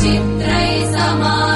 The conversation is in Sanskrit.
चित्रै समा